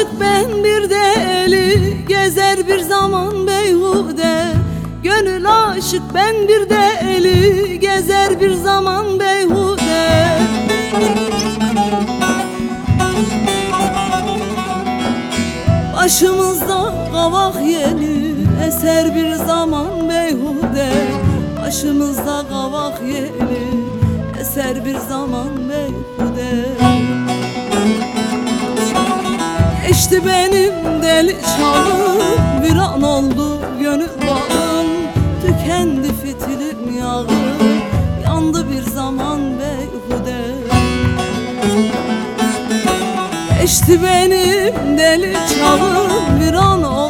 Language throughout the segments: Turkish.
aşık ben bir deli Gezer bir zaman beyhude. Gönül aşık ben bir deli Gezer bir zaman beyhude. Başımızda kavak yeni Eser bir zaman beyhude. Başımızda kavak yeni Eser bir zaman beyhude Geçti benim deli çağım Bir an oldu gönül bağım. Tükendi fitilim yağı Yandı bir zaman beyhude. Geçti benim deli çağım Bir an oldu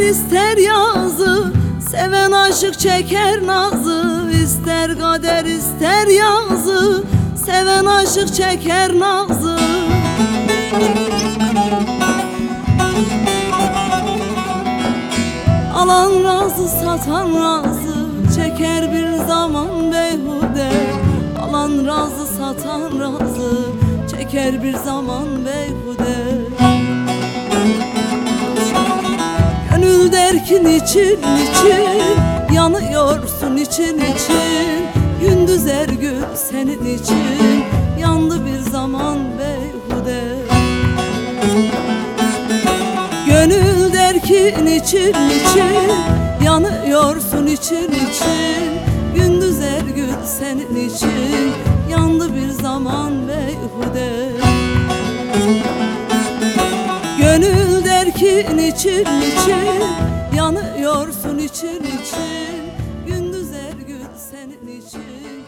Kader ister yazı Seven aşık çeker nazı İster kader ister yazı Seven aşık çeker nazı. Alan razı satan razı Çeker bir zaman beyhude Alan razı satan razı Çeker bir zaman beyhude Derkin için için Yanıyorsun için için. Gündüz er gün senin için Yandı bir zaman beyhude. Gönül derkin için için Yanıyorsun için için? Gündüz er gün senin için Yandı bir zaman beyhude. Gönül derkin için için Yanıyorsun için için. Gündüz er gün senin için